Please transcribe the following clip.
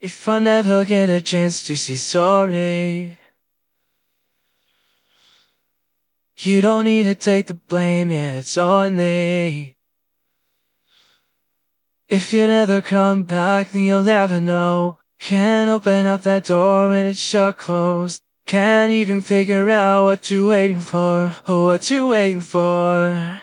If I never get a chance to say sorry You don't need to take the blame, yeah, it's on me. If you never come back, then you'll never know. Can't open up that door when it's shut closed. Can't even figure out what you're waiting for, Oh, what you're waiting for.